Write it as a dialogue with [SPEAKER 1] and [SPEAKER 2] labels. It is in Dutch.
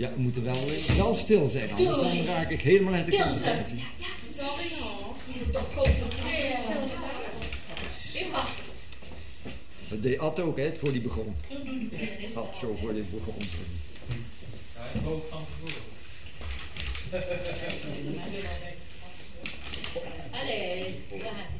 [SPEAKER 1] Ja, we moeten wel, wel stil zijn, anders dan raak ik helemaal uit de concentratie.
[SPEAKER 2] Ja, ja, Sorry hoor. Je moet toch concentreren. Ik wacht.
[SPEAKER 1] Dat deed Ad ook, hè, voor die begon. Ad, zo voor dit begon.
[SPEAKER 3] Ja, ik hoop van tevoren.
[SPEAKER 2] Allee, ja.